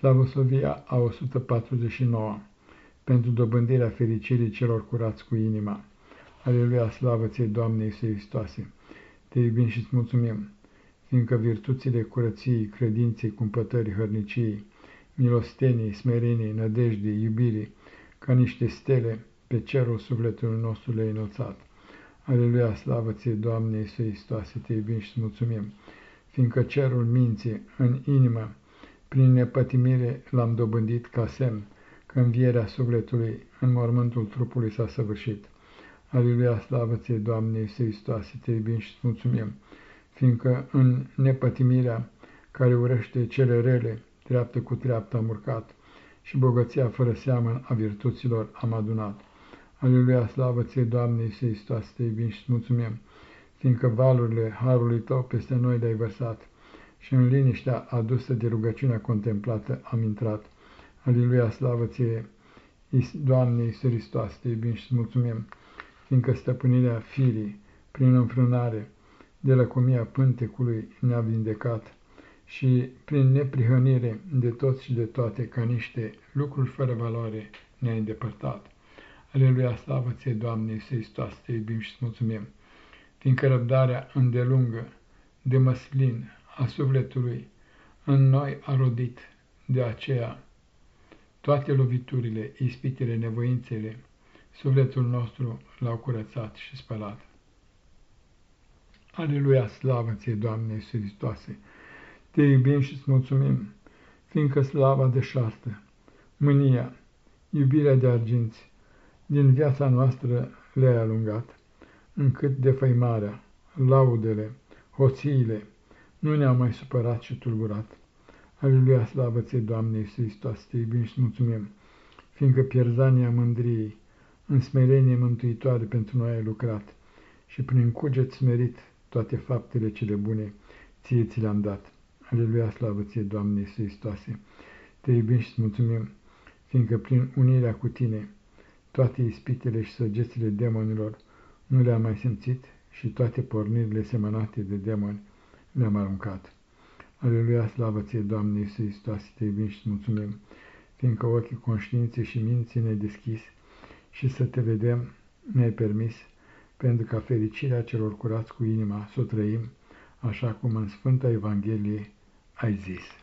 Slavosovia a 149 pentru dobândirea fericirii celor curați cu inima. Aleluia, slavă ție, Doamne Iisuse Hristoase! Te iubim și îți mulțumim, fiindcă virtuțile curăției, credinței, cumpătării, hărniciei, milosteniei, smereniei, nădejdii, iubirii, ca niște stele pe cerul sufletului nostru le-ai înălțat. Aleluia, slavă ție, Doamne Iisuse Hristoase, te iubim și îți mulțumim, fiindcă cerul minții în inimă, prin nepătimire l-am dobândit ca semn că învierea sufletului în mormântul trupului s-a săvârșit. Aleluia, slavă ție, Doamne Iisuse Hristoase, te iubim și îți mulțumim, fiindcă în nepătimirea care urăște cele rele, treaptă cu treaptă am urcat și bogăția fără seamăn a virtuților am adunat. Aleluia, slavă ție, Doamne Iisuse Hristoase, te iubim și îți mulțumim, fiindcă valurile harului tău peste noi le-ai vărsat și în liniștea adusă de rugăciunea contemplată am intrat. Aleluia, slavă ție, Doamne Iisus Hristos, te iubim și mulțumim, fiindcă stăpânirea firii, prin înfrânare, de lăcomia pântecului ne-a vindecat și prin neprihănire de toți și de toate, ca niște lucruri fără valoare, ne-a îndepărtat. Aleluia, slavă ție, Doamne Iisus Hristos, te iubim și mulțumim, fiindcă răbdarea îndelungă de măslin a sufletului în noi a rodit, de aceea toate loviturile, ispitele, nevoințele, sufletul nostru l-au curățat și spălat. Aleluia, slavă ție, Doamne Iisus Hristoase! Te iubim și îți mulțumim, fiindcă slava deșartă, mânia, iubirea de arginți, din viața noastră le-ai alungat, încât defăimarea, laudele, hoțiile, nu ne-au mai supărat și tulburat. Aleluia, slavă ție, Doamne Iisus Hristos, te iubim și mulțumim, fiindcă pierzania mândriei, în smerenie mântuitoare pentru noi ai lucrat și prin cuget smerit toate faptele cele bune ție ți le-am dat. Aleluia, slavă ție, Doamne Iisus Hristoase, te iubim și mulțumim, fiindcă prin unirea cu tine toate ispitele și săgețile demonilor nu le-am mai simțit și toate pornirile semănate de demoni le-am aruncat. Aleluia, slavă ție, Doamne Iisus Hristos, te iubim și mulțumim, fiindcă ochii conștiinței și minții ne-ai deschis și să te vedem ne-ai permis, pentru ca fericirea celor curați cu inima să o trăim, așa cum în Sfânta Evanghelie ai zis.